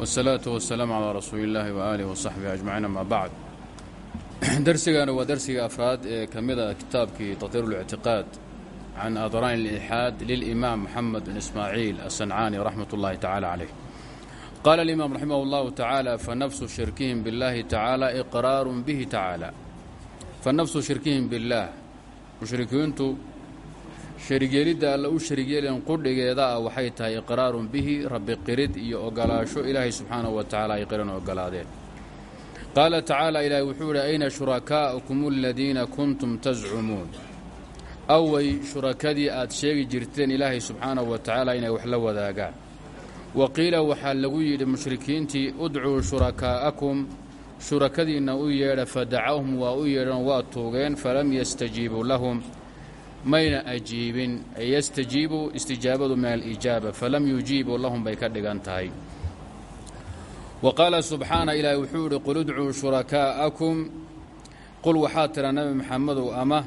wsalaatu wasalaamu calaa rasuuli illaahi waaaalih wasaxbihi ajmaciin ama bacd darsigana waa darsiga afraad ee ka mid a kitaabkii tatiir اlictiqaad can adraan اlixaad lilimaam moxamed bin ismaaciil asancaani raxmat ullahi tacala caleyh qaala alimaam raximah اllahu tacaala fanafsu shirkihim biاllahi tacaala iqraarun bihi tacaala fanafsu shirkihim biاllaah mushrikiintu sharigyeelidda alla u sharigyeelen qudhigeeda ah waxay tahay iqraarun bihi rabbi qirid iyo ogolaasho ilaahay subxaanahu wa tacaala ay qiran ogolaadeen. Qaala tacaala ilaahay wuxuu yidhi ayna shurakaa'ukum aladiina kuntum tascumuun away shurakadii aad sheegi jirteen ilaahay subxaanahu wa tacaala inay wax la wadaagaan. Wa qiila waxaa lagu yidhi mushrikiintii udcuu shurakaa'akum shurakadiinna u yeedha fadacawhum waa u yeedhan waa tuugeen falam yastajiibuu lahum mayna ajiibin ay yastajiibuu istijaabadu min alijaaba falam yujiibuu lahum bay ka dhigan tahay. Wa qaala subxaana ilaahi wuxuu yidhi qul udcuu shurakaa'akum. Qul waxaa tira nabi maxamedow ama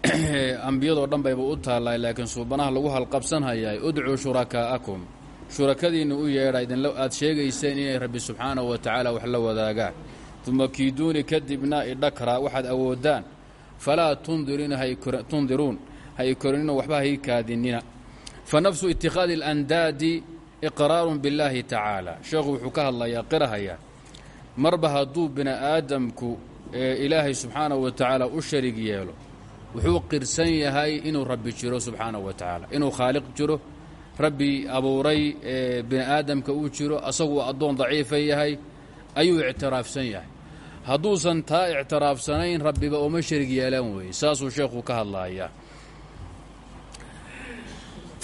ambiyadoo dhan bayba u taallay laakiin suubanaha lagu halqabsanhayaay udcuu shurakaa'akum. Shurakadiinna u yeedha idinla aad sheegayseen inay rabbi subxaanahu wa tacaala wax la wadaagaan uma kiiduuni kadibna idhakra waxaad awoodaan falaa tundiruun ha y korinino waxba hay kaadinina fa nafsu itikhaadi اlandaadi iqraarun billaahi tacaala sheekhu wuxuu ka hadlayaa qirahaya marba hadduu bini aadamku ilaahay subxaanahu wa tacaala u sharig yeelo wuxuu qirsan yahay inuu rabbi jiro subxaanahu wa tacaala inuu khaaliq jiro rabbi abuuray bini aadamka uu jiro asagu addoon daciifa yahay ayuu ictiraafsan yahay hadduusan taa ictiraafsanayn rabbiba uma sharig yeelan weeye. Saasuu sheekhu ka hadlayaa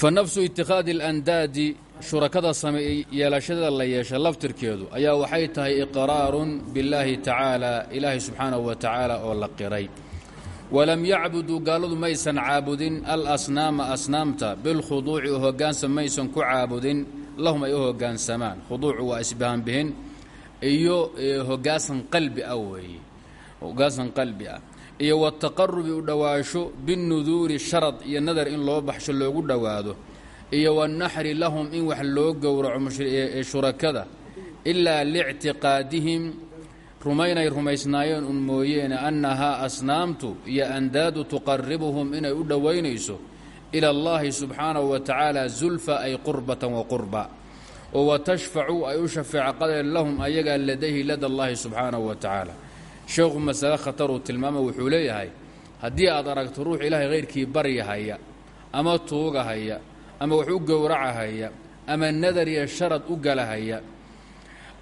fa nafsu itikhaadi alandaadi shurakada same yeelashada la yeesha laftirkeedu ayaa waxay tahay iqraarun billaahi tacaala ilaahay subxaanahu wa tacaala oo la qiray. Walam yacbuduu gaaladu maysan caabudin alasnaama asnaamta bilkhuduuci oo hoggaansan maysan ku caabudin lahum ay u hoggaansamaan. Khuduucu waa isbahanbihin iyo hoggaansan qalbi ah weeye. Hoggaansan qalbi ah. Iyo wataqarubi u dhowaasho binnuduuri sharad iyo nadar in loo baxsho loogu dhowaado iyo wanaxri lahum in wax loo gowraco shurakada. Ilaa lictiqaadihim rumaynay rumaysnaayeen un mooyeene annahaa asnaamtu iyo andaadu tuqaribuhum inay u dhowaynayso ila allahi subxaanahu wa tacaala zulfa ay qurbatan wa qurba oo watashfacu ay u shafeeco qadeen lahum ayagaa ladayhi lada allahi subxaanahu wa tacaala. Sheekhu masale khataruu tilmaama wuxuu leeyahay haddii aad aragto ruux ilaahay hayrkii baryahaya ama tuugahaya ama wax u gowracahaya ama nadar iyo sharad u galahaya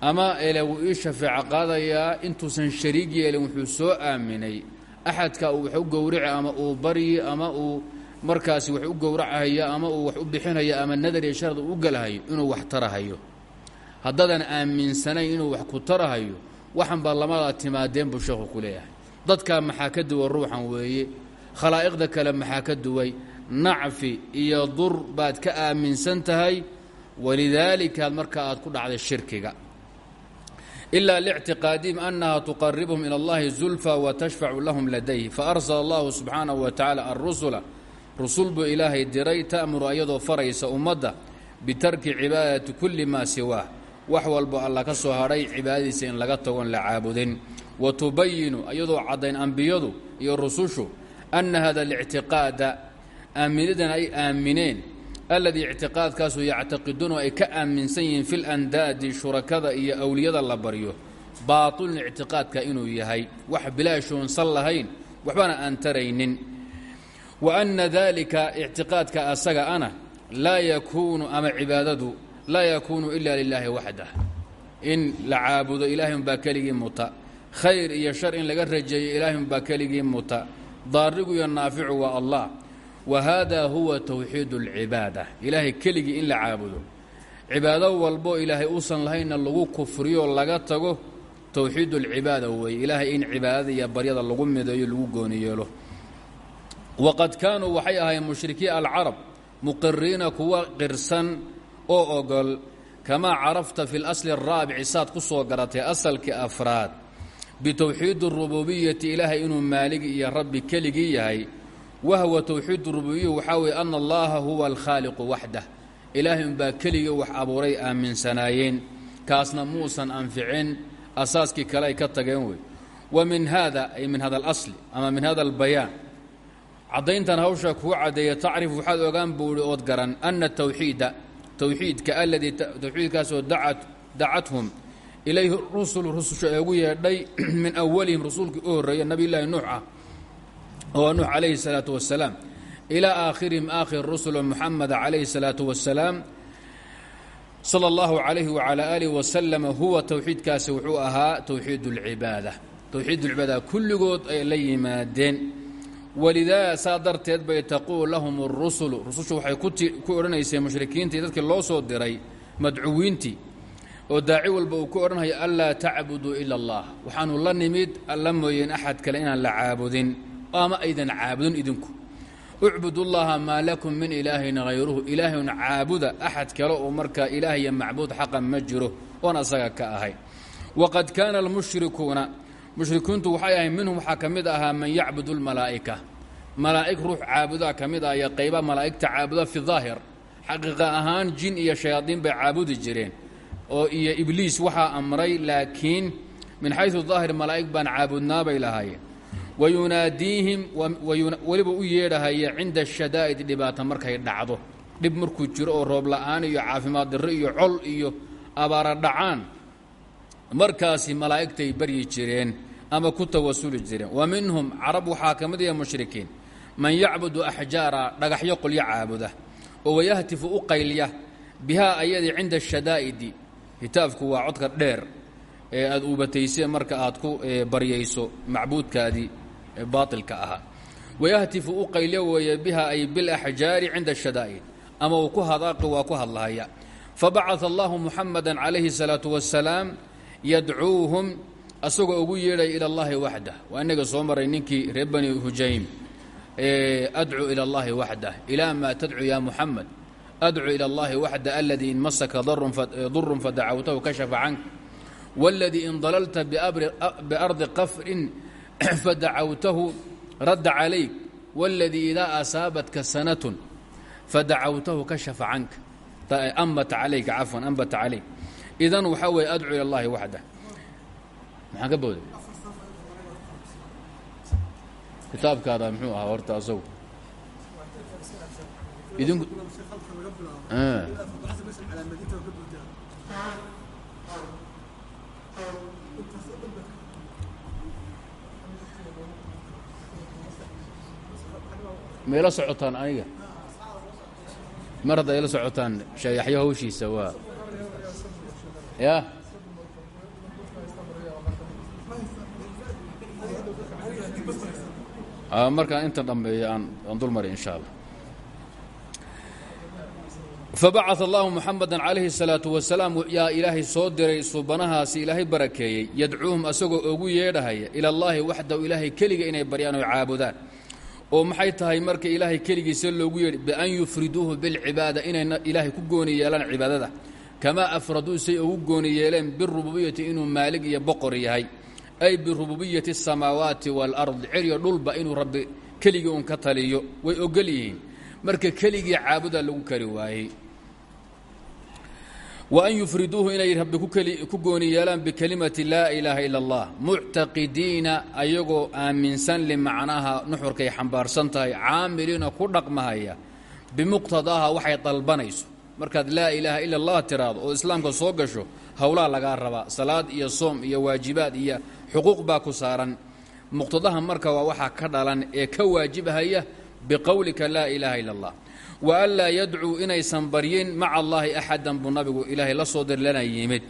ama ele wuu ii shafeeco qaadayaa intuusan shariig yeelin wuxuu soo aaminay axadka uu wax u gowrici ama uu baryi ama uu markaasi wax u gowracahayo ama uu wax u bixinayo ama nadar iyo sharad uu u galahayo inuu wax tarahayo. Haddaadan aaminsanayn inuu wax ku tarahayo waxan baa lamadaa timaadeen buu sheekhu ku leeyahay. Dadkaa maxaa ka duwa ruuxan weeye? Khalaa'iqda kale maxaa ka duway? Nacfi iyo dur baad ka aaminsan tahay? Walidaalikaad marka aad ku dhacday shirkiga. Ilaa lictiqaadihim annaha tuqaribuhum ila allahi zulfa wa tashfacu lahum ladayh faarsala allahu subxaanahu rusul buu ilaahay diray ta'muru ayadoo faraysa ummadda bitarki cibaadati kulli maa siwaah wax walbo alla ka soo hadhay cibaadadiisa in laga tagoon la caabudin. Wa tubayinu ayadoo caddayn ambiyadu iyo rusushu anna hada alictiqaada aaminidan ay aamineen. Alladii ictiqaadkaasu yactaqiduuna ay ka aaminsan yihiin fi shurakada iyo awliyada la baryo. Baatilun ictiqaadka inuu yahay. Wax bilaashoonsan lahayn waxbana aan taraynin wa anna daalika ictiqaadka asaga ana laa yakuunu ama cibaadadu laa yakuunu ila lilaahi waxdah in la caabudo ilaahay umbaa keligii muta. Khayr iyo shar in laga rajeeyo ilaahay umbaa keligii muta. Daarigu iyo naaficu waa allah. Wa hada huwa towxiid اlcibaada ilaahay keligii in la caabudo. Cibaado walbo ilaahay uusan lahaynna lagu kufriyo laga tago towxiid اlcibaada weeye. Ilaahay in cibaadada iyo baryada lagu mideeyo lagu gooni yeelo waqad kaanuu waxay ahaayeen mushrikiin alcarab muqiriina kuwa qirsan oo ogol kamaa carafta fi اlasli الraabici saad ku soo garatay asalkii afraad bitowxiid الrububiyati ilaahay inuu maaligi iyo rabbi keligii yahay wahwa towxiid rububiya waxaa weeye ana allaha huwa alkhaaliqu waxdah ilaahay unbaa keligii wax abuuray aaminsanaayeen kaasna muusan anficin asaaskii kale ay ka tageen wey wa min haada ay min hada alasli ama min hada albayaan caddayntan hawsha kuu caddeeya tacrif waxaad ogaan buuhi ood garan ana tawxiida towxiidka aladii towxiidkaasoo dacathum ilayhi rusulu rususha ee ugu yeedhay min awalihim rasuulkii u horreeya nabiy llaahi nuux ah oo nuux calayhi salaatu wasalaam ilaa aakhirihim aakhir rusula muxameda calayhi salaatu wasalaam sala allahu calayhi wacalaa aalih wasalama huwa towxiidkaasi wuxuu ahaa towxiid اlcibaada towxiid ulcibaada kulligood ay la yimaadeen walidaa saa darteed bay taquul lahum اrusulu rusushu waxay ku odhanayseen mushrikiintii dadkii loo soo diray madcuwiintii oo daaci walba uu ku odhanaya anlaa tacbuduu ila allah waxaanu la nimid alla mooyeen axad kale inaan la caabudin ama aydan caabudin idinku. Ucbud llaha maa lakum min ilaahin hayruhu ilaahun caabuda axad kale oo markaa ilaah iyo macbuud xaqa ma asaga ka ahay. Waqad kaana almushrikuuna mushrikiintu waxay ahayd minhum waxaa ka mid ahaa man yacbud lmalaa'ika malaa'ig ruux caabudaa ka mid ah iyo qayba malaa'igta caabuda fi daahir xaqiiqa ahaan jin iyo shayaadiin bay caabudi jireen oo iyo ibliis waxaa amray laakiin min xaysu daahir malaa'ig baan caabudnaa bay lahaayeen. Wayunaadiihim weliba u yeedhahaya cinda ashadaa'id dhibaata markay dhacdo. Dhib markuu jiro oo roob la'aan iyo caafimaad darro iyo col iyo abaara dhacaan markaasi malaa'igtay baryi jireen ama ku tawasuli jireen. Wa minhum carab waxaa ka mid yaha mushrikiin. Man yacbudu axjaara dhagaxyo qolyo caabuda. Oo wayahtifu u qaylya bihaa ayadii cinda ashadaa'idi hitaafku waa dheer ee aad uubataysee marka aad ku baryayso macbuudkaadii baailka ahaa. Wayahtifu u qaylya weeye biha ay bilaxjaari cinda ashadaa'id ama uu ku hadaaqi waa ku hadlahaya. Fabacaa allahu muxamada calayhi salaatu wasalaam yadcuuhum asagoo ugu yeedhaya ila allahi waxdah waa inaga soo maray ninkii reer bani hujaym. Adcuu ila allahi waxdah ilaa maa tadcuu ya muxamed adcuu ila allahi waxda aladii in masaka durun fadacawtahu kashafa cank. Wاladii in dalalta biardi qafrin fadacawtahu radda calayk. Wاladii idaa asaabatka sanatun fadacawtahu kashafa canka ambata calayka cafwan ambata calayk idan waxaa weeye adcuu ila اllahi waxdah maxaan ka booday? Kitaabkaada muxuu ahaa horta asagu. Idinku ma ila socotaan aniga? Mar ila socotaan shayaxyo hawshiisa waa ya markaan inta dhammeeyo aan dul mari insha allah fabacaa allahu muxamada calayhi الsalaaةu wasalaam yaa ilaahay soo diray suubanahaasi ilaahay barakeeyey yadcuuhum asagoo ogu yeedhahaya ila اllahi waxdahu ilaahay keliga inay baryaan oo caabudaan oo maxay tahay marka ilaahay keligiisa loogu yeedhi bian yufriduuhu bilcibaada inay ilaahay ku gooni yeelaan cibaadada kamaa afraduu say ugu gooni yeeleen birububiyati inuu maalig iyo boqor yahay ay birububiyati الsamaawaati wاlard ceryo dhulba inuu rabbi keligii un ka taliyo way ogol yihiin marka keligii caabudaa lagu kari waayey wa an yufriduuhu inay rabbi ku gooni yeelaan bikelimati laa ilaaha ila اllah muctaqidiina ayagoo aaminsan limacnaha nuxurkay xambaarsan tahay caamiliina ku dhaqmahaya bimuqtadaaha waxay dalbanayso markaad laa ilaaha ila اllah tiraado oo islaamka soo gasho howlaa lagaa rabaa. Salaad iyo soom iyo waajibaad iyo xuquuq baa ku saaran. Muqtadaha marka waa waxaa ka dhalan ee ka waajibhaya biqowlika laa ilaaha ila اllah wa an laa yadcuu inaysan baryin maca allaahi axadan buu nabigu ilaahay la soo dir lana yimid.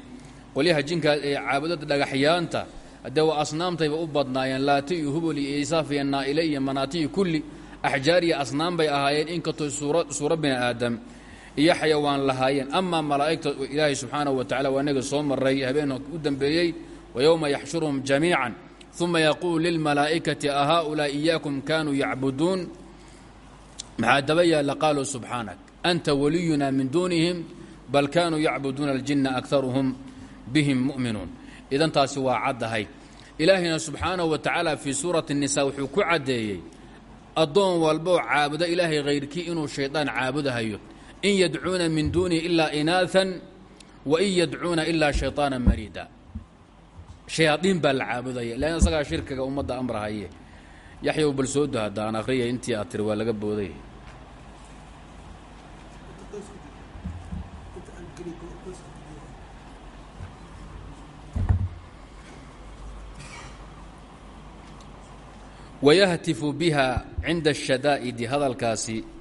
Qolyaha jinkaa ee caabudada dhagaxyaanta haddee waa asnaamtayba u badnaayeen. Laati iyo hubol iyo isaaf iyo naa'ile iyo manaati kulli axjaar iyo asnaam bay ahaayeen inkastoo suuro bini aadam iyo xayawaan lahaayeen. Amaa malaa'igta ilaahay subxaanahu wa tacala waa inaga soo maray habeen u dambeeyey wa yowma yaxshuruhum jamiican uma yaquulu lilmalaa'ikati a haaulaa iyaakum kaanuu yacbuduun? Maxaa daba yaalla? Qaaluu subxaanak anta waliyuna min duunihim bal kaanuu yacbuduuna aljinna akaruhum bihim mu'minuun. Idan taasi waa caddahay ilaahayna subxaanahu wa tacaala fii suurati الnisa wuxuu ku caddeeyey addoon walboo caabudo ilaahay hayrkii inuu shaydaan caabudahayo in yadcuuna min duunihi ilaa inaaan wain yadcuuna ilaa shayطaana marida shayaadiin baa la caabudaya lan isagaa shirkiga ummadda amrahaye yaxyow bal soo dahadaan akhriya intii aad tiri laga booday wayahtifu biha cinda ashadaa'idi hadalkaasi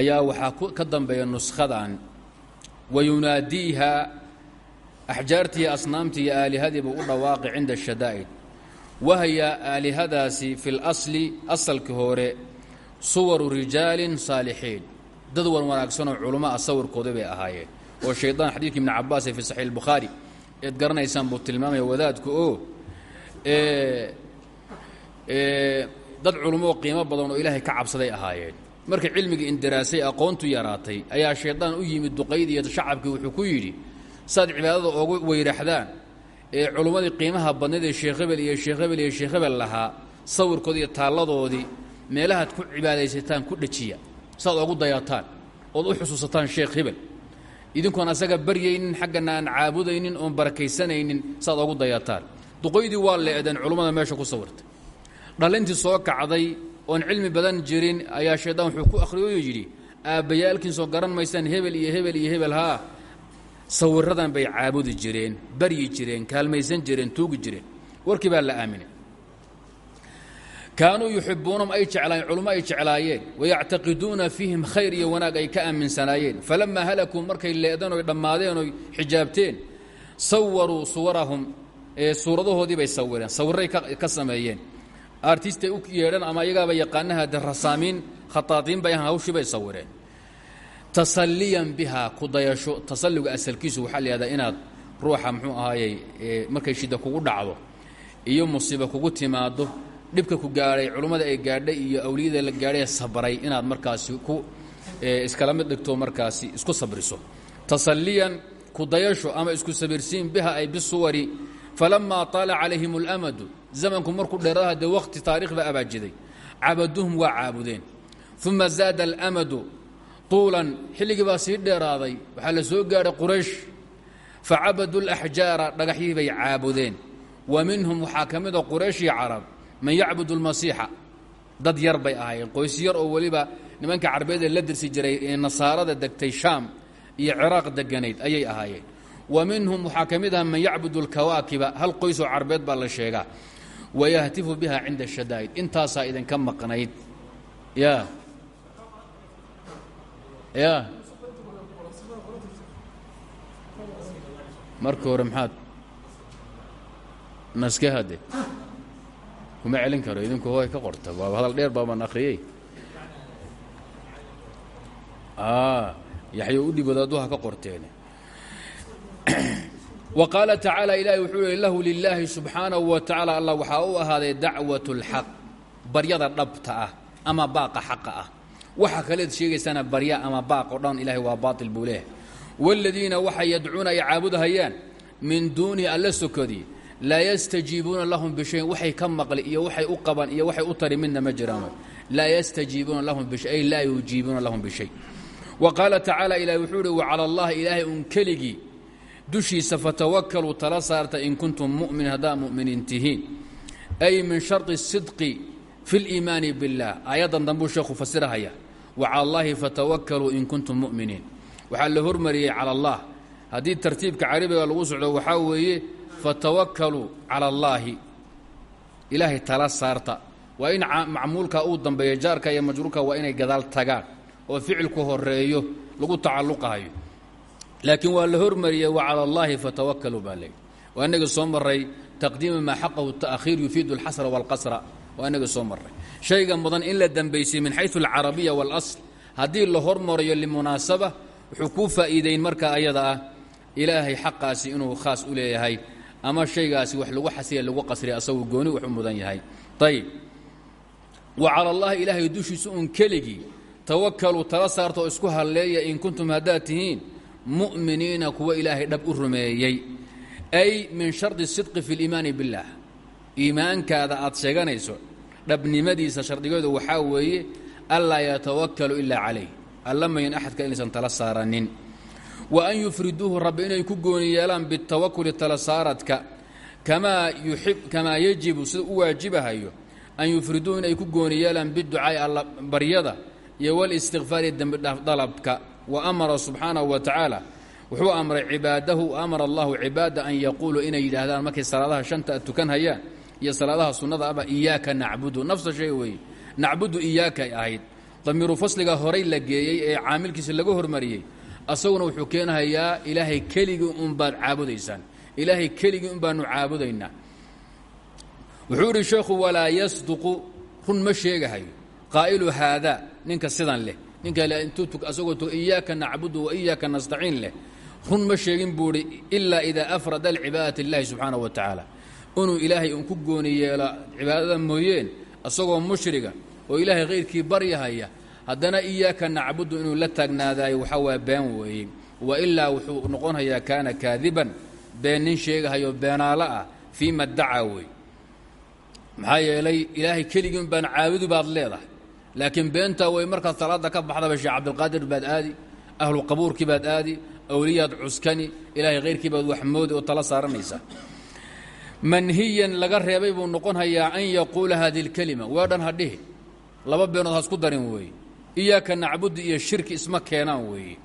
ayaa waxaa ka dambeeya nuskhadan wayunaadiiha axjaartii asnaamtii iyo aalihadiiba u dhawaaqi cinda ashadaa'id wahya aalihadaasi fi اlasli asalki hore suwaru rijaalin saalixiin. Dad wan wanaagsanoo culummo ah sawirkooda bay ahaayeen oo shaydaan xadiidka ibni cabaas ee fi saxiix اlbukhaari eed garanaysaan buu tilmaamaya wadaadku oo dad culummo oo qiimo badan oo ilaahay ka cabsaday ahaayeen markii cilmigii indiraasay aqoontu yaraatay ayaa shaydaan u yimid duqaydii iyo shacabkii wuxuu ku yidhi saad cibaadada oogu weyraxdaan ee culummadii qiimaha badnayd ee sheekh iyo sheekh hebel iyo sheekh hebel lahaa sawirkoodii iyo taalladoodii meelahaad ku cibaadaysataan ku dhejiya saad oogu dayataan ood u xusuusataan sheekh idinkoon asaga baryaynin xaggana aan caabudaynin oon barakaysanaynin saad oogu dayataan duqaydii waa leedeen culummada meesha ku sawirtay. Dhalintii soo kacday oon cilmi badan jirin ayaa shaydaan wuxuu ku akhriyoyo yidhi aabbayaalkiinsoo garan maysaan hebel iyo hebel iyo hebel haa. Sawiradan bay caabudi jireen baryi jireen kaalmaysan jireen tuugi jireen. Warkii baa la aaminay. Kaanuu yuxibuunahum ay jeclaayeen culummo ay jeclaayeen wayactaqiduuna fiihim khayr iyo wanaag ay ka aaminsanaayeen. Falamaa halakuu markay leedeen oy dhammaadeen oy xijaabteen sawaruu suwarahum suuradahoodii bay sawireen sawirray ka sameeyeen artistay u yeedheen ama iyagaaba yaqaanaha de rasaamiin khataadiin bay ahaan hawshii bay sawireen. Tasalliyan bihaa ku dayasho asalkiisu waxaa la inaad ruuxa muxuu ahaayey markay shida kugu dhacdo iyo musiiba kugu timaado dhibka ku gaadhay culummada ay gaadhay iyo awliyada la gaadhay sabray inaad markaasi ku iskala mid dhigto markaasi isku sabriso. Tasalliyan ku ama isku sabirsiin biha ay bisuwari falamaa taala calayhim اlamadu zamanku markuu dheeraha dee wakti taarikh baa abaajiday cabaduhum waa caabudeen. Uma zaada almadu tuulan xilligii baa sii dheeraaday waxaa la soo gaadhay quraysh. Facabaduu laxjaara dhagaxyii bay caabudeen. Wa minhum waxaa ka mida quraysh iyo carab man yacbudu lmasiixa dad yar bay ahaayeen. Qoys yar oo weliba nimanka carbeed ee la dirsi jiray ee nasaarada degtay shaam iyo ciraaq deganayd ayay ahaayeen. Wa minhum waxaa ka mid aha man yacbudu hal qoysoo carbeed baa la sheegaa wayahtifu biha cinda الshadaa'id intaasaa idinka maqnayd ya ya marka hore maxaad naske hade kuma celin karo idinku way ka qorta waaba hadal dheer baabaan akhriyey yaxyo u dhib wadaaduha ka qorteene wa qaala tacaala ilaahi wuxuu yihi lahu lilaahi subxaanahu wa tacaala allah waxaa u ahaaday dacwat اlxaq baryada dhabta ah ama baaqa xaqa ah waxa kaleed sheegaysana barya ama baaq oo dhan ilahay waa baail buu leehay wاladiina waxay yadcuuna ay caabudahayaan min duunihi alla sokodi laa yastajiibuuna lahum bishayin waxay ka maqli iyo waxay u qaban iyo waxay u tari midna ma jiraan laa yastajiibuuna lahum bishay ay laa yujiibuuna lahum bishay wa qaala tacaala ilahi wuxuu uhi wacala allahi ilaahay un keligii dushiisa fatawakkaluu tala saarta in kuntum mu'miniin haddaa mu'miniin tihiin ay min sharطi الsidqi fi اliimaani biاllah aayaddan dambuu sheekhu fasirahaya wacala allahi fatawakkaluu in kuntum mu'miniin waxaa la hormariyey cala allah haddii tartiibka carabiga lagu socdo waxaa weeye fatawakkaluu cala allaahi ilaahay tala saarta waa in macmuulka uu dambeeyo jaarka iyo majruurka waa inay gadaal tagaan oo ficilku horeeyo lagu tacalluqahayo laakiin waa la hormariyey wa cala allaahi fatawakkaluu baa leey waa inagii soo maray taqdiima maa xaqahu ta'khiir yufiidu alxasra waalqasra waa inagii soo maray shayga mudan in la dambaysiye min xaysu alcarabiya waalasl haddii la hormarayo limunaasaba wuxuu kuu faa'iideyn marka ayada ah ilaahay xaqaasi inuu khaas u leeyahay ama shaygaasi wax lagu xasiya lagu qasriya asagu gooni wax u mudan yahay. Ayib wa cala allahi ilaahay dushiisa un keligii tawakkaluu tala saarta oo isku halleeya in kuntum haddaad tihiin mu'miniina kuwa ilaahay dhab u rumeeyey ay min shardi sidqi fi liimaani biاllaah iimaankaada aad sheeganayso dhabnimadiisa shardigeedu waxaa weeye anlaa yatawakkalu ilaa calayh. Alla mayn axadka inaysan tala saaranin. Wa an yufriduuhu rabbi inay ku gooni yeelaan bitawakuli tala saaradka kamaa yajibu sida u waajibahayo an yufriduuhu inay ku gooni yeelaan biducaa'i alla baryada iyo walistikfaari dembi dhaaf dalabka wa amara subxaanahu wa tacaala. Wuxuu amray cibaadahu amara allahu cibaada an yaquuluu inay yidhaahdaan markay salaadaha shanta tukan hayaan iyo salaadaha sunnada aba iyaaka nacbudu. Nafsa shay weeye. Nacbudu iyaakay ahayd. Damiiru fasliga horay la geeyey ee caamilkiisa laga hormariyey asaguna wuxuu keenahayaa ilaahay keligii un baad caabudaysaan. Ilaahay keligii un baanu caabudaynaa. Wuxuu idhi sheekhu walaa yasduqu. Run ma sheegahayo qaa'ilu haadaa ninka sidan leh ninka intuu iyaaka nacbudu wa iyaaka nastaciin leh. Run ma sheegin buu idhi ilaa idaa afrada alcibaadati illaahi subxaanahu wa tacaala. Inuu ilaahay un ku gooni yeelo cibaadada mooyeen asagoo mushriga oo ilaahay khayrkii baryahaya haddana iyaaka nacbudu inuu la taagnaadaayo waxaa waa been weeye wa ilaa wuxuu noqonhayaa kaana kaadiban been nin sheegahayo beenaalo ah fii ma dacaa wey maxaa yeelay ilaahay keligii un baan caabudu baad leedahay laakiin beentaa way markaad salaadda ka baxdaba sheekh cabdilqaadir baad aadi ahlu qabuurkii baad aadi awliyaad cuskani ilaahay khayrkii baad waxmoodi oo tala saaranaysaa manhiyan laga reebay buu noqon hayaa an yaquula hadi اlkelima weedhan ha dhihi laba beenood ha isku darin weeye iyaaka nacbudu iyo shirki isma keenaan weeye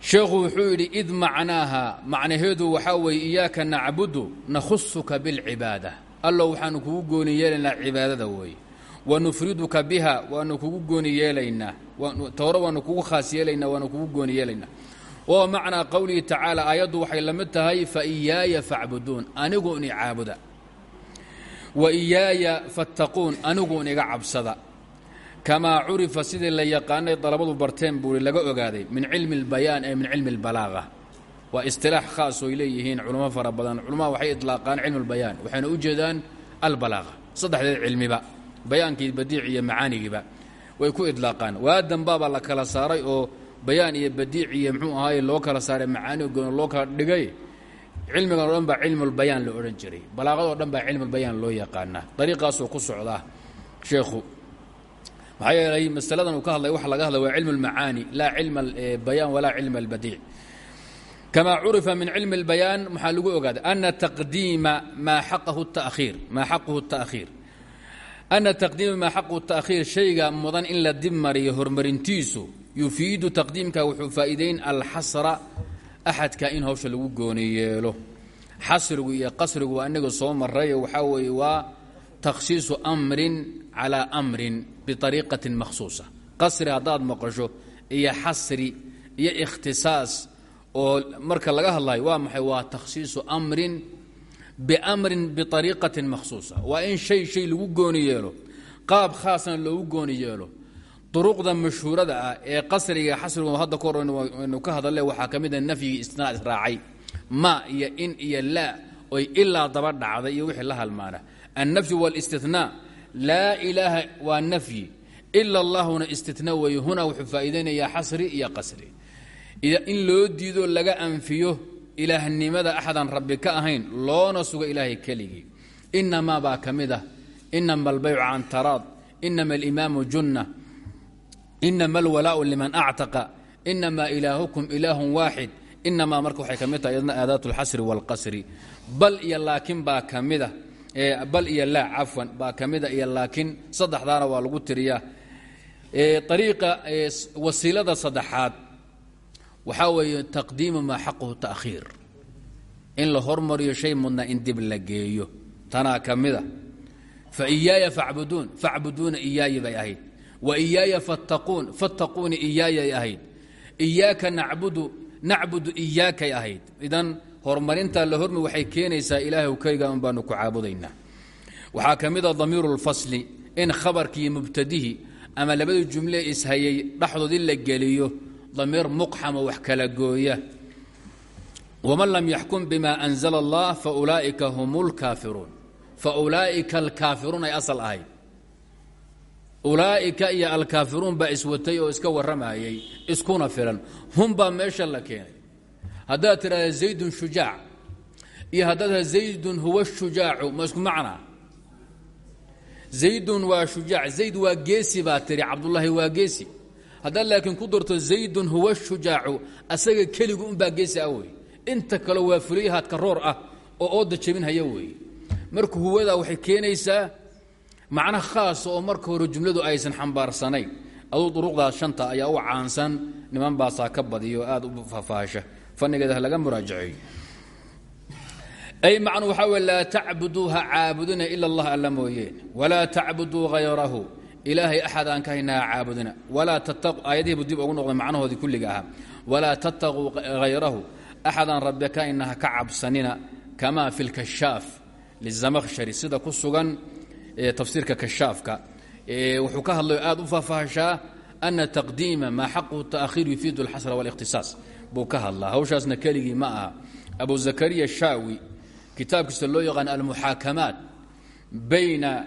sheekhu wuxuu yidhi id macnaaha macnaheedu waxaa weeye iyaaka nacbudu nakhusuka biاlcibaada allow waxaanu kugu gooni yeelaynaa cibaadada weeye wanufriduka biha waanu kugu gooni yeelaynaa toore waanu kugu khaas yeelaynaa waanu kugu gooni yeelaynaa oo macnaa qowlihi tacaala aayaddu waxay la mid tahay fa iyaaya facbuduun aniguun i caabuda wa iyaaya fattaquun aniguun iga cabsada kamaa curifa sidii la yaqaanay dalabadu barteen buui laga ogaaday min cilmi اlbayaan ee min cilmi اlbalaaqa waa istilaax khaas oy leeyihiin culamo fara badan culamaha waxay idlaaqaan cilmu اlbayaan waxayna u jeedaan albalaaqa saddexdeed cilmiba bayaankii badiic iyo macaanigiiba way ku idlaaqaan waadanbaabaa la kala saaray oo bayaan iyo badiic iyo mxuu ahaaye loo kala saaray macaanigoona loo kala dhigay cilmigan o dhan baa cilmulbayaan la odhan jiray balaaqadoo dhan baa cilmulbayaan loo yaqaanaa dariiqaasuu ku socdaa sheekhu maxaa yeelay masaladan uu ka hadlay waxa laga hadlay waa cilmu اlmacaani laa cilma bayaan walaa cilma اlbadiic kamaa curifa min cilmi اlbayaan maxaa lagu ogaaday ana taqdiima maa xaqahu tahiir maa xaquhu التa'khiir ana taqdiima ma xaqu taakhiir shayga mudan in la dib mariyo horumarintiisu yufiidu taqdiimka wuxuu faa'iidayn alxasra axadka in hawsha lagu gooni yeelo xasrigu iyo qasrigu waa inaga soo maray waxaa weeye waa takhsiisu amrin calaa amrin biariiqatin makhsuusa qasri haddaad maqasho iyo xasri iyo ikhtisaas oo marka laga hadlayo waa maxay waa takhsiisu amrin biamrin biariiqatin makhsuusa waa in shay shay lagu gooni yeelo qaab khaasna loogu gooni yeelo duruqda mashhuurada ah ee qasriga xasrigu hadda ka hor waynu ka hadalle waxaa ka mid a nafyigii istinaa israacay ma iyo in iyo laa oy ilaa daba dhacday iyo wixii la halmaana annafyu wاlاstinaa laa ilaaha waa nafyi ila allahuna istina weeye huna wuxuu faa'iidaynayaa xasri iyo qasri in loo diido laga anfiyo ilaahnimada axadan rabbi ka ahayn loona sugo ilaahay keligii. Inamaa baa ka mid ah. Inama albaycu can taraad. Inama alimaamu junna. Inama alwalaau liman actaqa. Inama ilaahukum ilaahun waaxid. Inamaa marka waxay ka mid tahay iyadna aadaat wاlqasri bal iyo laakin baa ka mida bal iyo laa cafwan baa ka mida iyo laakin waa lagu tiriyaa. Ariiqa wasiilada saddexaad waxaa weeye taqdiimu maa xaquhu ta'khiir. In la hormariyo shay mudna in dib la geeyo. Tanaa ka fa iyaaya facbuduun facbuduuna iyaaya bay wa iyaaya fattaquun fattaquuni iyaayay ahayd. Iyaaka nacbudu nacbudu iyaakay ahayd. Idan horumarintaa la hormari waxay keenaysaa ilaahay keliga un baanu ku caabudaynaa. Waxaa ka mida damiiru in khabarkii mubtadihi ama labadii jumle ishayay dhexdoodii la geliyo damiir muqxama wax kala gooya waman lam yaxkum bima anzala allah faulaa'ika hum lkaafiruun faulaa'ika alkaafiruun ay asal ahayd ulaa'ika iyo alkaafiruun baa iswatay oo iska warramayay iskuna filan hum baa meesha la keenay haddaad tidhahda zaydun shujaac iyo haddaad tidhahda zaydun huwa shujaacu ma isku macnaa zaydun waa shujaac zayd waa geesi baa tidhi cabdullaahi waa geesi haddaad laakiin ku darto zaydun huwa shujaacu asaga keligu unbaa geesi ah inta kale waa fulayhaadka roor ah oo ooda jebinhaya weeye marka huwadaa waxay keenaysaa macno khaasa oo marka hore jumladu aysan xambaarsanayn aduu duruqdaas shanta ayaa u caansan niman baasaa ka badiyo aad u faahfaahasha. Fannigeeda laga muraajaceeyo ay macnu waxaa wey laa tacbuduu ha caabudina allah alla mooyeen walaa tacbuduu ilaahay axad aan ka hayna ha caabudina aayadihiibu dib ugu noqday macnahoodii kulliga ahaa. Walaa tattaquu hayrahu axadaan rabbi ka ka cabsanina kama fi lkashaaf lizamakhshari sida ku sugan tafsiirka kashaafka. Wuxuu ka hadlayo aad u faahfaahshaa ana taqdiima maa xaquhu taakhiir yufiidu alxasra wاlikhtisaas buu ka hadlaa. Hawshaasna keligii ma aha. Abu zakariya shaawi kitaabkiisa loo yaqaan almuxaakamaat bayna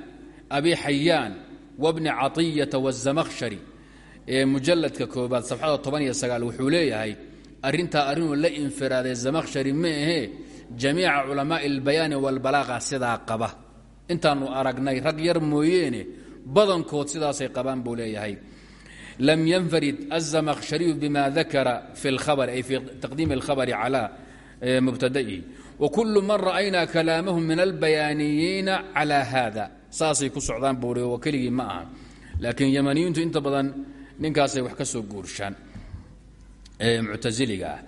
abi xayaan wabni caطiyata wالzamakhshari ee mujaladka koobaad safxada toban iyo sagaal wuxuu leeyahay arrintaa arrinuu la infiraaday zamakhshari ma ahee jamiica culamaaءi اlbayaani wاlbalaaqa sidaa qaba intaanu aragnay rag yar mooyeene badankood sidaasay qabaan buu leeyahay lam yanfarid الzamakhshariyu bima dakara fi اlhabr ay fi taqdiimi اlkhabri calى mubtada'ihi wkulu man ra'ayna kalaamahum min albayaaniyiina calى hada saasay ku socdaan buuri oo keligii ma aha laakiin yamaniyiintu inta badan ninkaasay wax ka soo guurshaan muctasiliga ah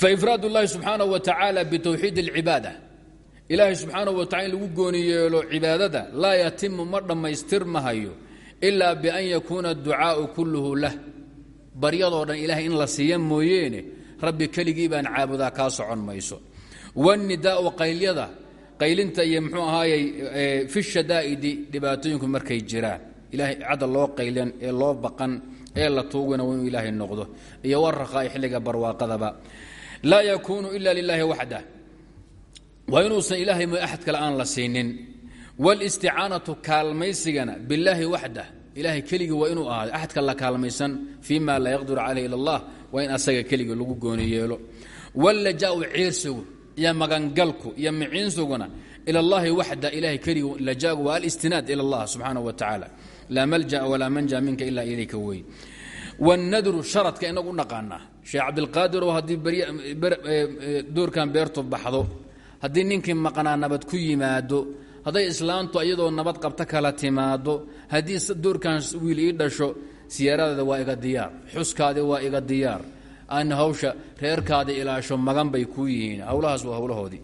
faifraad اllahi subxaanaه wa tacaala bitowxiid اlcibaada ilaahay subxaanaه wa tacala in lagu gooni yeelo cibaadada laa yatimu ma dhammaystirmahayo ilaa bian yakuuna adducaau kulluhu lah baryadoo dhan ilahay in la siiya mooyeene rabbi keligii baan caabudaa kaa socon mayso wاnidaau qaylyada qaylinta iyo mxuu ahaayey fi shadaa'idi dhibaatooyinku markay jiraan. Ilahay cadda loo qaylan ee loo baqan ee la tuugana waa inuu ilaahay noqdo. Iyo waraqaa xilliga barwaaqadaba. Laa yakuunu ila lilaahi waxdah. Waa inuusan ilaahay mo axad kale aan la siinin. Wاlisticaanatu kaalmaysigana billaahi waxdah. Ilahay keligii waa inuu ahaado axadka la kaalmaysan fii ma laa yaqdiru calayh ila allah waa in asaga keligii lagu gooni yeelo wاllajaau ciirsigu iyo magangalku iyo miciinsuguna ila اllahi waxda ilahay keligii lajaagu waa alistinaad ila allah subxaanaه wa tacaala laa maljaأ walaa manja minka ila ilayka wey wاnnadru sharadka inagu u naqaanaa sheekh cabdilqaadiroo haddii doorkan beertu baxdo haddii ninkii maqnaa nabad ku yimaado hadday islaantu iyadoo nabad qabta kala timaado haddii doorkan wiil ii dhasho siyaaradeeda waa iga diyaar xuskaadi waa iga diyaar aan hawsha reerkaada ilaasho magan bay kuu yihiin hawlahaas waa hawlahoodii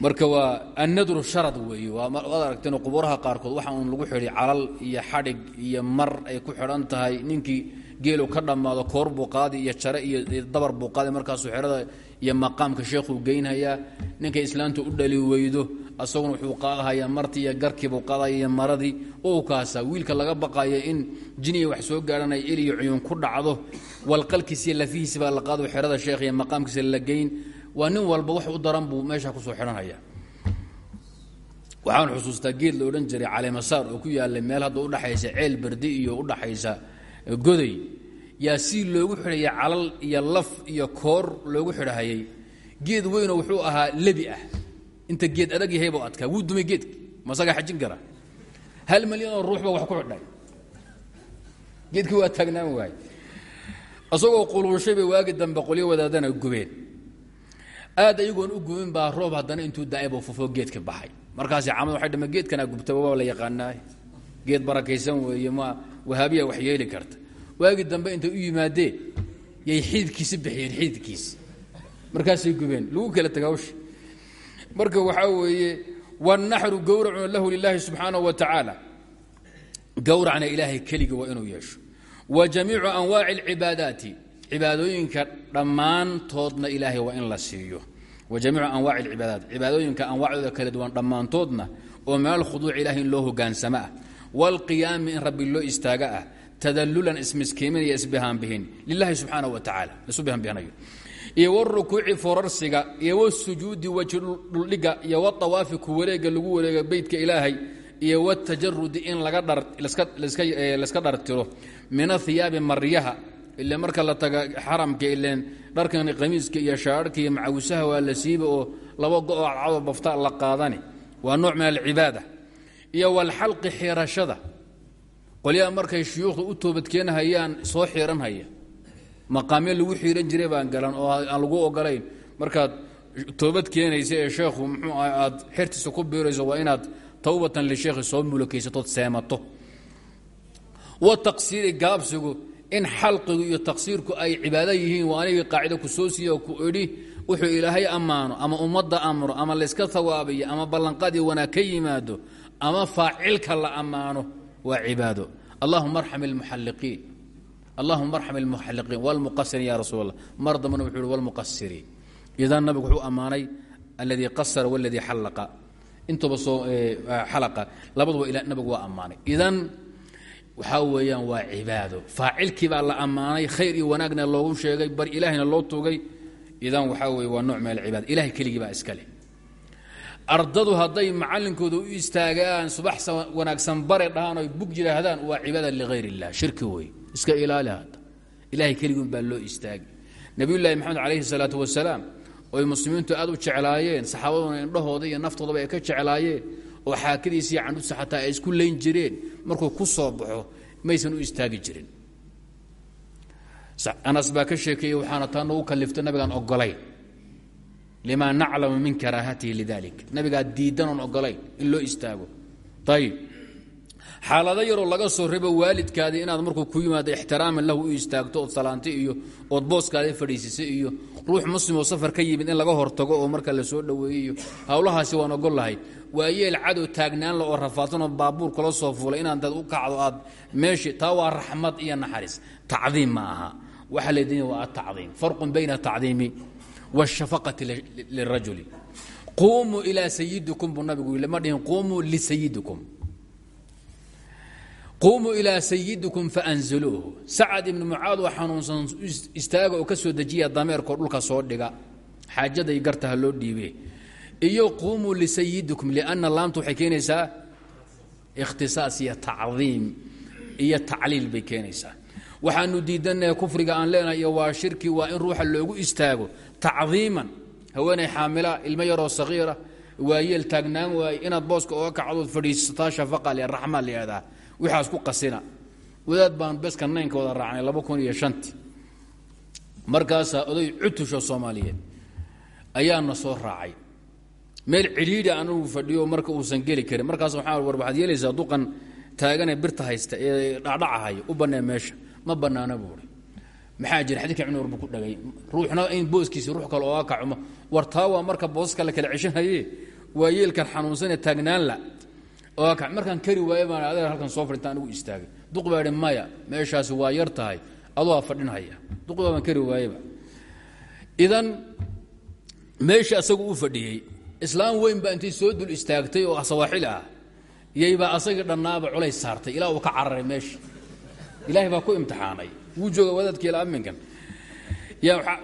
marka waa annadru sharad weeye waad aragteen quburaha qaarkood waxa uun lagu xidhi calal iyo xadhig iyo mar ay ku xidhan tahay ninkii geelu ka dhammaado koor buu qaadi iyo jare iyo dabar buu qaadi. Markaasuu xerada iyo maqaamka sheekhuu geynhayaa. Ninkay islaantu u dhali weydo asaguna wuxuu qaadahayaa martii iyo garkiibuu qaadaya iyo maradii u kaasaa wiilka laga baqayo in jiniya wax soo gaadhanaya il iyo cuyuun ku dhacdo. Walqalkiisiiyo lafihiisi baa la qaado xerada sheekh iyo maqaamkiisa la geyn. Waa nin walba wax u daran buu meesha ku soo xidhanhaya waxaan xusuustaa geed la odhan jiray caleemasaar oo ku yaalay meel hadda udhaxaysa ceel berdi iyo udhaxaysa goday. Yaa si loogu xidhaya calal iyo laf iyo koor loogu xidhahayay. Geed weynoo wuxuu ahaa lebi ah. Inta geed adag yahay buu adkaa. Wuu dumay geedki masagaa xajin kara. Hal milyanoo ruux baa wax ku xidhay. Geedkii waa taagnaan waay isagoo quluushay bay waagi dambe qolyo wadaadana gubeen. Aad ayagoon u gubin baa roob haddana intuu daa'iboo fufoo geedka baxay. Markaasi camad waxay dhame geedkanaa gubtaba waa la yaqaanaay geed barakaysan weeye ma wahaabiya wax yeeli karta. Waagii dambe intay u yimaadeen yay xididkiisi bixiyeen xididkiisi markaasay gubeen lagu kala tega hawsha marka waxaa weeye wanaxru gowracuna lahu lilaahi subxaanahu wa tacaala. Gowracna ilaahay keligii waa inuu yeesho. Wa jamiicu anwaaci alcibaadaati cibaadooyinka dhammaantoodna ilaahay waa in la siiyo. Wa jamiicu anwaaci alcibaadaat cibaadooyinka anwaacdooda kala duwan dhammaantoodna oo meelkhuduuc ilahay in loo hoggaansamo ah wاlqiyaami in rabbi loo istaaga ah tadalulan ismiskiimin iyo isbihaanbihin lilahi subxaanaه wa tacaala isu bihanbihanayo iyo wrukuuci forarsiga iyo wsujuudi dhuldhiga iyo waawaafi ku wareega lagu wareega beytka ilaahay iyo wtajarudi in layska dhartiro min ahiyaabi maryaha ile marka la taga xaramka ilen dharkan qamiiska iyo shaararka iyo macawisaha waa la siiba oo laba cadcado bafta la qaadani waa nooc min alcibaada iyo wlxalqi xirashada. Qolyaha markay shuyuukhda u toobadkeenhayaan soo xiiranhaya maqaamyo lagu xiiran jiray baan galan oo aan lagu ogolayn. Markaad toobad keenaysa ee sheekhu muxuu ah aad xertiisa ku biirayso waa inaad towbatan lisheekhi soo mulakaysatood seemato. Wa taqsiiri gaabsigu in xalqigu iyo taqsiirku ay cibaado yihiin waa anigii qaacida ku soo siiye oo ku idhi wuxuu ilaahay ammaano ama ummadda amro ama layska hawaabiyo ama ballanqaadii wanaag ka yimaado ama faacilka la ammaano waa cibaado. Allahuma arxam ilmuxalliqiin allahuma arxam ilmuxalliqiin wlmuqasiriin ya rasuul allah mar dambana wuxuu ihi wlmuqasiriin idan nabigu wuxuu ammaanay alladii qasara waladii xallaqa intuba soo xalaqa. Labaduba ila nabigu waa ammaanay. Idan waxaa weeyaan waa cibaado. Faacilkii baa la ammaanay. Khayr iyo wanaagna loogu sheegay. Bar ilaahayna loo tugay. Idan waxaa weye waa nooc min alcibaada ilahay keligii baa iska leh ardadu hadday macallinkooda u istaagaan subax wanaagsan bare dhahaan oy bug yidhaahdaan waa cibaada ligayr illah shirki wey iska ilaali hadda. Ilahay keligiin baa loo istaagi. Nabiyullaahi maxamed calayhi salaatu wasalaam oy muslimiintu aad u jeclaayeen saxaabaduna indhahooda iyo naftoodaba ay ka jeclaayeen oo xaakadiisa iyo candhusa xataa ay isku layn jireen markuu ku soo baxo maysan u istaagi jirin. Anas baa ka sheekeeyey waxaana taa nagu kaliftay nabigaan ogolayn limaa naclamu min karaahatihi lidalik nabigaa diidanoon ogolayn in loo istaago ayib xaalado yaroo laga soo rebo waalidkaadii inaad markuu ku yimaado ixtiraaman lahu u istaagto ood salaantay iyo ood booskaadii fadhiisisay iyo ruux muslimoo safar ka yimid in laga hortago oo marka la soo dhoweeyey iyo howlahaasi waan ogol lahay waa yeel cadow taagnaanla oo rafaadsanoo baabuur kula soo fuulay inaad dad u kacdo aad meeshii taa waa raxmad iyo naxariis tacdiim ma wاshafaqati lirajuli quumuu ilaa sayidikum buu nabigu yii lama dhihin quumuu lisayidikum quumuu ilaa sayidikum faanziluuhu sacad ibni mucaad oo xanuunsan istaaga oo ka soo dejiya dameerkoo dhulka soo dhiga xaajaday gartaha loo dhiibe iyo quumuu lisayidikum lianna laamtu waxay keenaysaa ikhtisaas iyo tacdiim iyo tacliil bay keenaysaa waxaanu diidanaha kufriga aan leenahay iyo waa shirki waa in ruuxa loogu istaago tacdiiman. Haweenay xaamila ilmo yaroo sagiira waayeel taagnaan waaye inaad booska oga kacdood fadhiisataa shafaqa le raxmaa layihahdaa waxaas ku qasina. Wadaad baan beska naynka wada raacnay laba kun iyo shanti. Markaasaa oday cutusho soomaaliyeed ayaana soo raacay. Meel cidhiidhi anugu fadhiyo marka uusan geli karin. Markaas waxaa war waxaad yeelaysaa duqan taaganee birta haysta ee dhacdhacahaya u bannee meesha. Ma bannaana buuri maxaa jira? Xadiidka ibn warbu ku dhagay. Ruuxna in booskiisi ruux kale ooga kacmo. War taa waa marka booska la kala ceshanaye. Waa yeelkan xanuunsanee taagnaanla ooga kac markaan kari waaye baan adeer halkan soo fadhinta anigu istaagay. Duq maya meeshaasi waa yar tahay. Adoo fadhinhaya baan kari waayeba idan meesha asagu u fadhiyey islaam weyn baa intay soo dul istaagtay oo sawaaxil ah. Asagii dhannaaba culays saartay. Ilaa uu ka cararay meesha ilaahay baa ku imtixaanay wuu jooga wadaadkii ilaa aminkan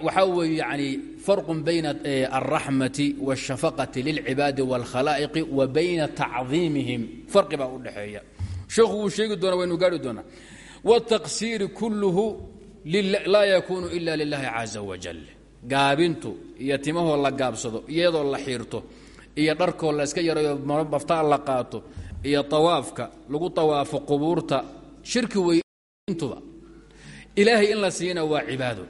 waxaa weeye yani farqun bayna alraxmati wاshafaqati lilcibaadi wاlkhalaa'iqi wa bayna tacdiimihim farqi baa u dhexeeya sheekhu wuu sheegi doona waynu gaari doonaa wاtaqsiiri kulluhu laa yakunu ila lilahi caza wajal gaabintu iyo timahoo la gaabsado iyadoo la xiirto iyo dharkoo la iska yarayo baftaa la qaato iyo tawaafka lagu tawaafo qubuurta shirki wey intuba ilaahay in la siina waa cibaado.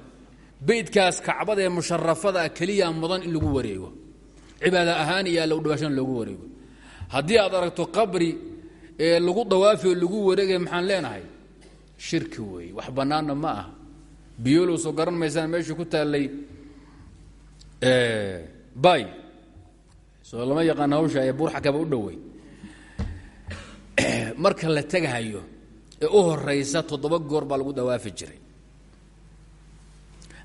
Beydkaas kacbada ee musharafada keliya mudan in lagu wareego. Cibaado ahaan iyo alla udhawaashan loogu wareego. Haddii aad aragto qabri ee lagu dawaafiyo lagu wareegaya maxaan leenahay? Shirki weeye wax bannaanna ma aha. Biyolow soo garan maysaan meeshii ku taallay bay. Soo lama yaqaan hawsha ee buurxakaba u dhowey marka la tegahayo ee u horaysa toddoba goor baa lagu dawaafi jiray.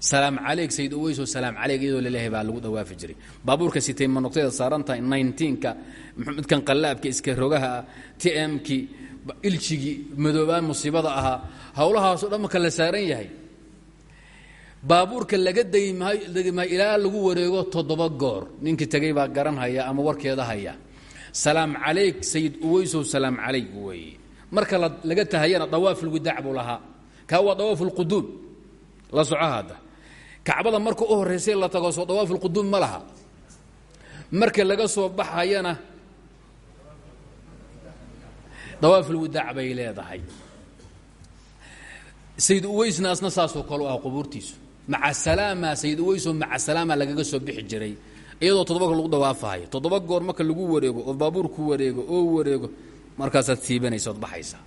Salaam caleyg sayid uweysoo salaam caleyg iyadoo la leeyahay baa lagu dawaafi jiray. Baabuurka sitay manugteeda saaran tahay nineteenka midkan qallaabka iska rogaha ah t m-kii iljigii madoobaa musiibada ahaa howlahaasoo dhan marka saaran yahay. Baabuurka laga degi maayo ilaa lagu wareego toddoba goor. Ninkii tegay baa garan haya ama warkeeda haya. Salaam caleyg sayid uweysow salaam caleyg weeye marka laga tahayana dawaaf lwidaac buu lahaa. Kaa waa dawaaf lquduum la soco hadda. Marka u horraysay la tago soo dawaaf lquduum ma marka laga soo baxayana dawaaf lwidaac bay leedahay. Sayid uweysna asna saasoo kale ah qubuurtiisu. Maca salaama sayid uweysoo maca salaama lagaga soo bixi jiray. Iyadoo toddoba lagu dawaafahayo toddoba goor marka lagu wareego oo baabuur ku wareego oo wareego markaasaad siibanaysa ood baxaysaa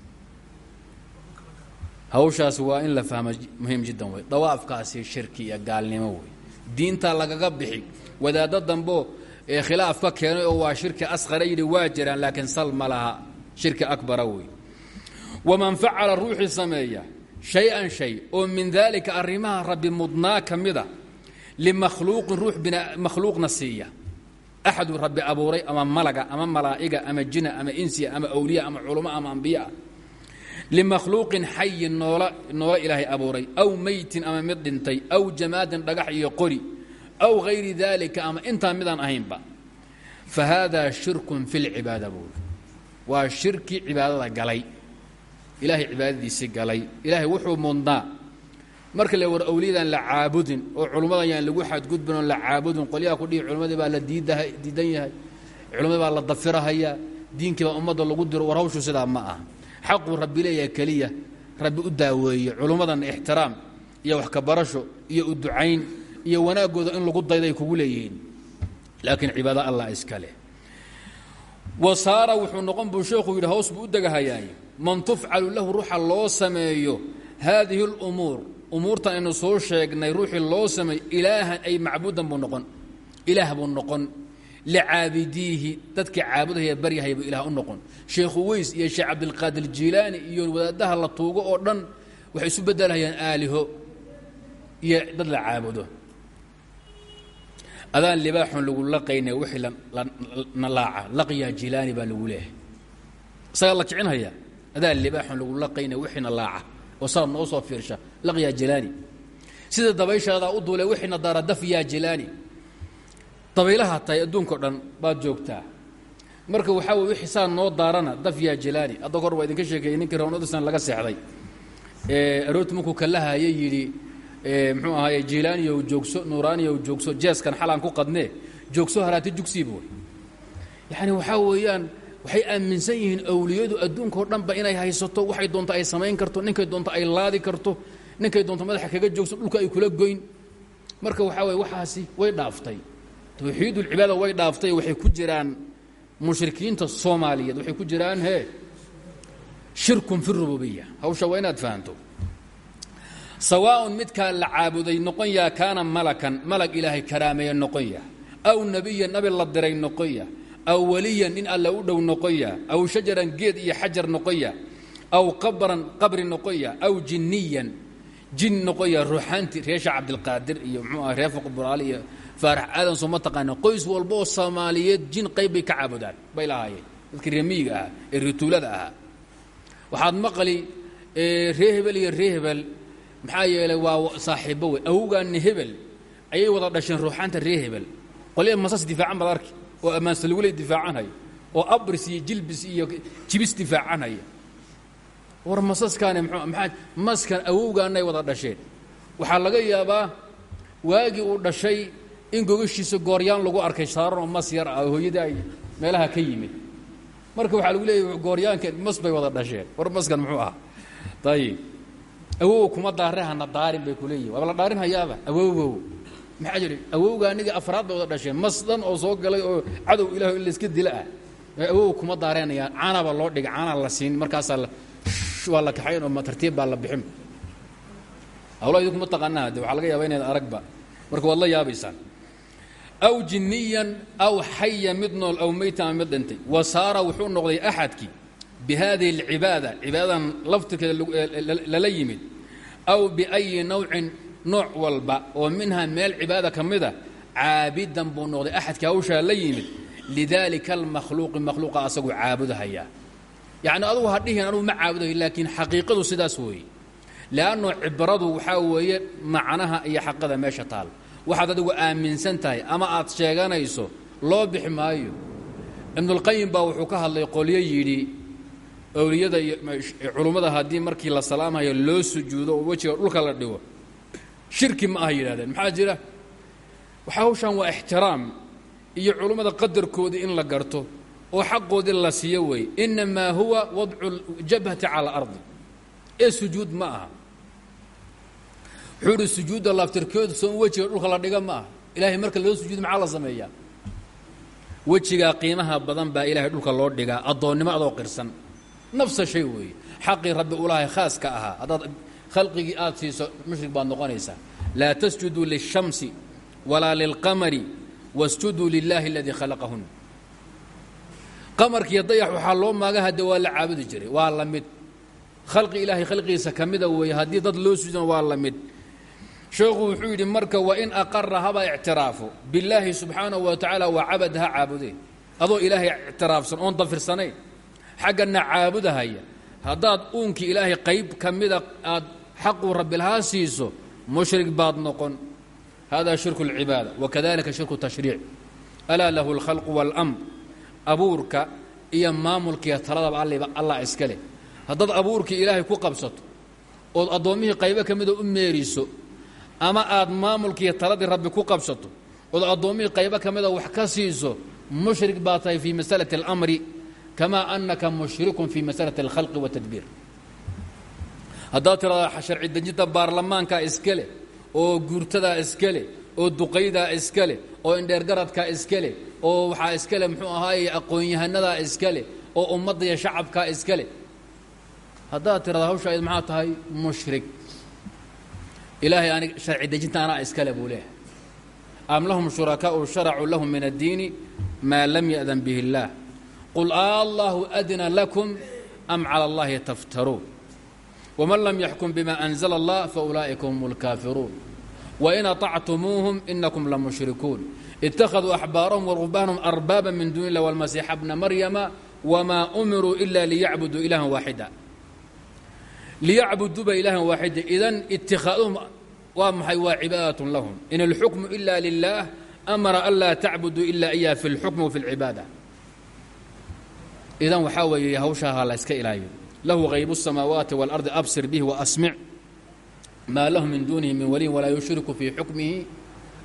hawshaas waa in la fahmo muhiim jiddan wey dawaafkaasi shirki iyo gaalnimo wey diintaa lagaga bixi. Wadaaddo dambeo ee khilaaf ka keenay oo waa shirki asqara yidhi waa jiraan laakiin sal ma laha. Shirki akbara wey waman facala ruuxii sameeya shay-an shay oo min daalika arrimaha rabbi mudnaa ka mida limakhluuqin ruux axadu rabbi abuuray ama malaga ama malaa'iga ama jina ama insiya ama awliya ama culamo ama ambiyaa limakhluuqin xayin noola noola ilaahay abuuray aw meytin ama mid dhintay aw jamaadin dhagax iyo qori aw hayri daalika ama intaa midaan ahaynba fa haadaa shirkun fi lcibaada buuri waa shirki cibaadada galay ilaahay cibaadadiisii galay ilaahay wuxuu mudnaa marka le war awliyadan la caabudin oo culummadan lagu xadgudbin oon la caabudin qolyaha kudhihi culimmadii baa la diidaha diidan yahay culimmadii baa la dafirahayaa diinkii baa ummadda lagu diro war hawshu ma aha. Xaquu rabbi leeyahay keliya rabbi u daaweeye culummadan ixtiraam iyo wax ka barasho iyo u ducayn iyo wanaaggooda in lagu dayday kugu leeyihiin. Laakiin cibaado allah iska wa saara wuxuu noqon buu sheekhu yidhi hoos buu u degahayaay man tufcalu lahu ruuxa loo sameeyo haadihi اlumuur umuurtan aynu soo sheegnay ruuxii loo sameeyo ilaahan ay macbuudan buu noqon. Ilaah buu noqon. Licaabidiihi dadkii caabudahaya baryahay buu ilaah u noqon. Sheekhu weys iyo sheekh cabdilqaadir jiilaani iyo wadaadaha la tuugo oo dhan waxay isu bedelhayaan aaliho iyo dad la caabudo. Adaan libaaxun lagu laqayna wixii na laaca laqyaa jilaani baa lagu leehay isagaa la kicinhaya adaan libaaxun lagu laqayna wixiina laaca. Oo saad noo soo fiirsha laqyaa jilaani sida dabayshaadaa u duule wixiina daara daf yaa jilaani dabaylaha tahay adduunkao dhan baad joogtaa. Marka waxaa wey wixii saa noo daarana daf yaa jilaani adda hor waa idinka sheekeeyey ninkii rawnadisan laga seexday. Aroorti markuu kalahaye yidhi mxuu ahaaye jilaaniyow joogso nuuraaniyow joogso jeeskan xalaan ku qadnee joogso haraati jugsiib wey yacni waxaa weeyaan waxay aaminsan yihiin awliyadu adduunkao dhanba inay haysato waxay doonto ay samayn karto ninkay doonto ay laadi karto ninkay doonto madaxa kaga joogso dhulka ay kula goyn. Marka waxaa weye waxaasi way dhaaftay. Tawxiidulcibaada way dhaaftay waxay ku jiraan mushrikiinta soomaaliyeed waxay ku jiraan he shirkun fi rububiya hawsha waa inaad fahanto. Sawaaءun midkaa la caabuday noqon yaa kaana malakan malag ilaahay karaameeye noqon ya aw nebiyan nabi la diray noqon ya aw weliyan nin alla u dhow noqon ya aw shajaran geed iyo xajar noqon ya aw qabran qabri noqon ya aw jinniyan jin noqon ya ruuxaanti reesha cabdilqaadir iyo mxuu aha reer fuqburaali iyo faarax aadan soo ma taqaana qoys walba oo soomaaliyeed jin qayb bay ka caabudaan bay lahaayeen. Dadkii reemiyiga ahaa ee rituulada ahaa. Waxaad maqli ree hebel iyo ree hebel maxaa yeelay waa saaxiibbo wey awowgaanni hebel ayay wada dhasheen ruuxaanta ree hebel. Qolya masas difaacan baad arki oo ammaansalwiley difaacanhaya oo abris iyo jilbis iyo jibis difaacanhaya war masaskaani maxaa maskan awowgaanay wada dhasheen. Waxaa laga yaabaa waagii uu dhashay in gogashiisa gooryaan lagu arkay saaran oo mas yar ah hooyada ay meelaha ka yimid. Marka waxaa lagu leeyahy gooryaanka mas bay wada dhasheen. War maskan muxuu ahaa ayib awow kuma daare hana bay ku leeyihiin waaba la dhaarin hayaaba? Awowgow maxaa jiri? Awowga aniga afraad wada dhasheen. Mas oo soo galay oo cadow ilaah in layska dila ah. Awow kuma daareenayaan caanaba loo dhigay caanaa la siin. Markaasaa waa la kaxayn oo tartiib baa la bixin. Hawla idinkuma taqaanaa de waxaa laga yaaba inayd aragba marka waad la aw jinniyan aw xaya mid aw meyta ama mid wa saara wuxuu noqday axadkii bi hadihi alcibaada cibaadadan laftirkeeda lala yimid. Aw biayi nawcin nooc walba oo minha meel cibaada ka mida caabidan buu noqday. Axadkii hawshaa la yimid. Lidaalika almakhluuqi makhluuqa asagu caabudahayaa yacni adugu ha dhihin anugu ma caabudahay laakiin xaqiiqadu sidaas weeye. Leannu cibradu waxaa weeye macnaha iyo xaqada meesha taal. Waxaad adigu aaminsan tahay ama aad sheeganayso loo bixi maayo. Ibnulqayim baa wuxuu ka hadlay qolyo yidhi owliyada iyo culummada haddii markii la salaamayo loo sujuudo oo wejiga dhulka la dhigo shirki ma yidhahdeen maxaa jira? Hawshan waa ixtiraam iyo culummada qadarkoodii in la garto oo xaqoodii la siiyo weeye innamaa huwa wadcu jabhati cala ardi ee sujuud ma aha. Wuxuu ihi sujuudda laftirkoodu soo wejiga dhulka la dhiga ma aha. Ilaahay marka loo sujuudo maxaa la sameeyaa? Wejigaa qiimaha badan baa ilaahay dhulka loo dhigaa addoonnimo adoo qirsan. Nafsa shay weeye xaqii rabbi ulahay khaaska ahaa. Haddaad khalqigii aad siiso mushrik baad noqonaysaa. Laa tasjuduu lilshamsi walaa lilqamari wasjuduu lilaahi aladii khalaqahun qamarkiiyo dayax waxaa loo maaga hadde waa la caabudi jiray waa la mid khalqi ilaahay khalqigiisa ka mida weeye haddii dad loo sujuudana waa la mid sheekhu wuxuu yidhi marka wain aqara haba ictiraafo billaahi subxaanahu wa tacaala waa cabad ha caabudee adoo ilaahay ictiraafsan oon dafirsanayn xaggana caabudahaya haddaad uunkii ilaahay qayb ka mida aad xaquu rabbilahaa siiso mushrik baad noqon hada shirku اlcibaada wakadalika shirku tashriic alaa lahu اlkhalqu wاlamr abuurka iyo maamulkaiyo taladaba alliba allah iskale haddaad abuurkii ilaahay ku qabsato ood addoommihii qaybo ka midoo ah u meeriso ama aad maamulkiiyo taladii rabbi ku qabsato ood addoommihii qaybo ka mida ah wax ka siiso mushrik baa tahay fii masalati اlamri kamaa annaka mushrikun fii masalati اlkhalqi watadbiir haddaad tiraada sharci dejinta baarlamaankaa iska leh oo guurtadaa iska leh oo duqaydaa iska leh oo indheergaradkaa iska leh oo waxaa iska leh muxuu ahaaye aqoon-yahanadaa iska leh oo ummadda iyo shacabkaa iska leh haddaad tirada hawsha ayd maxaa tahay mushrik ilaahay anig sharci dejinta anaa iskale buu leehay am lahum shurakaau sharacuu lahum min addiini maa lam ya'dan bihi اllaah qul allahu adna lakum am cala allahi taftaruun wman lam yaxkum bima anzla allah faulaa'ika hum اlkaafiruun wain aطactumuuhum inakum lamushrikuun اtakhaduu axbaarahum waruhbaanahum arbaaba min duuni illah wاlmasiixa bna maryama wmaa umiruu ila liyacbuduu ilahan waaxida liyacbuduuba ilahan waaxida idan itikaaduhum waa maxay waa cibaadaة lahum in اlxukmu ila lilah amara an laa tacbuduu ila iya fi اlxukmi wafi اlcibaada idan waxaa weeye hawshaaha la yska ilaaliyo lahu hayb الsamaawaati wاlardi absir bih waasmic maa lahu min duunihi min waliyin walaa yushriku fii xukmihi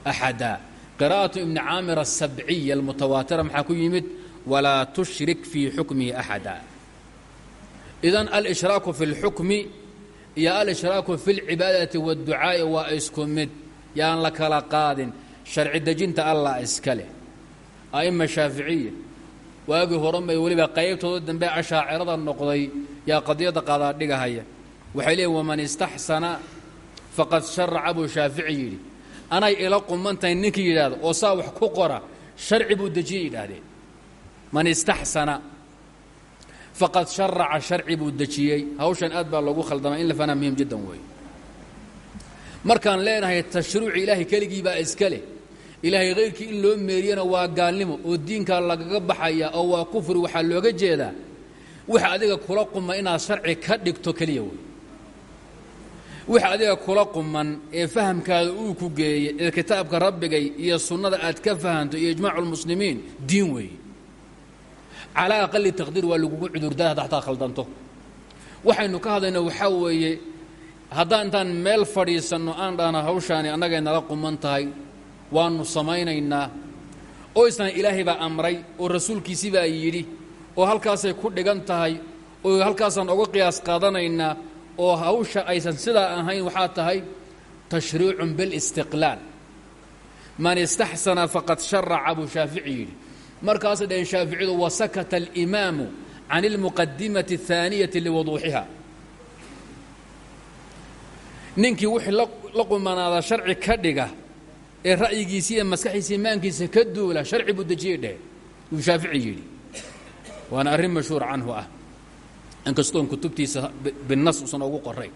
axada qira'aة ibni caamir الsabciya almutawaatira maxaa ku yimid walaa tushrik fii xukmihi axada idan alshraaku fi اlxukmi iyo alshraaku fi اlcibaadati wاdducaa'i waa isku mid yaan la kala qaadin sharci dejinta allah iska leh a'ima shaaficiya waagii horanbay weliba qaybtooda dambe ashaacirada noqday yaa qadiyadda qaadaa dhigahaya waxay leeyiin waman istaxsana faqad sharaca buu shaafici yidhi anay ila qumantahay ninkii yidhaahdo oo saa wax ku qora sharci buu dejiyey yidhaahdeen man istaxsana faqad sharaca sharci buu dejiyey. Hawshan aad baa loogu khaldama in la fanaa jiddan weeye. Markaan leenahay tashriicu ilaahay keligii baa iska leh. Ilaahay hayrkii in loo meeriyana waa gaalnimo oo diinkaa lagaga baxaya oo waa kufri waxaa looga jeedaa. Waxa adiga kula quma inaad sharci ka dhigto keliya wey waxa adiga kula quman ee fahamkaada uu ku geeyey ee kitaabka rabbigay iyo sunnada aad ka fahanto iyo ijmaacu lmuslimiin diin weeye calaa aqali taqdiir waa lagugu cudurdaa hadda xataa khaldanto. Waxaynu ka hadlayna waxaa weeye haddaan intaan meel fadhiisanno aan dhahna hawshaani annagay nala quman tahay waannu samaynaynaa. Oo isna ilaahay baa amray oo rasuulkiisii baa yidhi oo halkaasay ku dhigan tahay oo halkaasaan oga qiyaas qaadanaynaa oo hawsha aysan sidaa ahayn waxaa tahay tashriicun bilistiqlaal man istaxsana faqad sharaca buu shaafici yidhi markaasay dhaheen shaaficidu wasakata alimaamu can اlmuqadimati الثaaniyati liwaduuxiha ninkii wixii la qumanaada sharci ka dhiga ee ra'yigiisi iyo maskaxiisa imaankiisa ka duula sharci buu dejiyey dheh wuu shaafici yidhi waana arrin mashhuur canhu ah inkastoon kutubtiisa binas usan ugu qorayn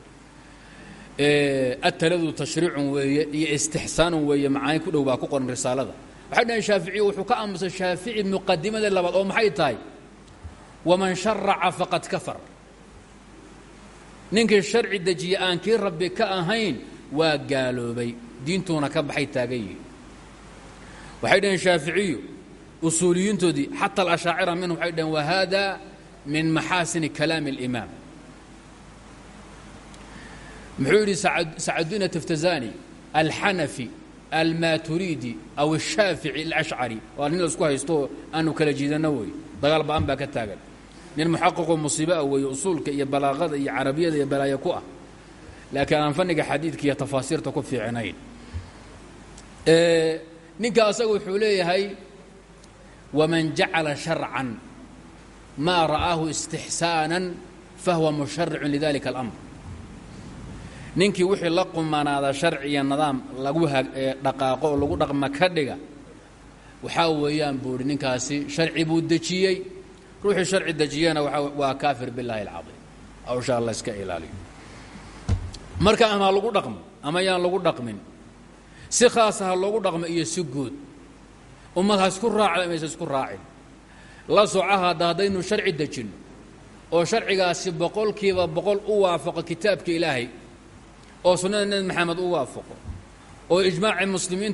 ataladu tashriicun weeye iyo istixsaanun weeye macaani ku dhow baa ku qoran risaalada. Waxay dhaheen shaaficiy wuxuu ka aamusay shaafici muqadimada labaad oo maxay tahay? Waman sharaca faqad kafar. Ninkii sharci dejiye aan kii rabbi ka ahayn waa gaaloobay. Diintuuna ka baxay taagan yihi waxay dhaheen shaaficiyu usuuliyiintoodii xata alashaacira minhum waxay dhaheen wa hada min maxaasini kalaami اlimaam muxuu yidhi sacaduna taftazani alxanafi almaaturiidi aw الshaafici alashcari waa nin la isku haysto aanu kala jiidanno wey dagaal ba-an baa ka taagan nin muxaqiqoo musiibo ah weeye usuulka iyo balaaqada iyo carabiyada iyo balaayo ku ah laakiin aan fanniga xadiidka iyo tafaasiirta ku fiicinayn ninka asaga wuxuu leeyahay waman jacala sharcan maa ra'aahu istixsaanan fahuwa musharicun lidalika اlamr ninkii wixii la qumanaada sharci iyo nidaam lagu dhaqaaqo oo lagu dhaqma ka dhiga waxaa weeyaan buu ihi ninkaasi sharci buu dejiyey ruuxii sharci dejiyana waa kaafir biاllahi اlcaiim hawsha alla iska ilaaliyo marka ama lagu dhaqmo ama yaan lagu dhaqmin si khaasa ha loogu dhaqmo iyo si guud ummad ha isku raacda maysa isku raacin la soca hadda haddaynu sharci dejinno oo sharcigaasi boqolkiiba boqol u waafaqo kitaabka ilaahay oo sunnada nebi maxamed u waafaqo oo ijmaaci muslimiinta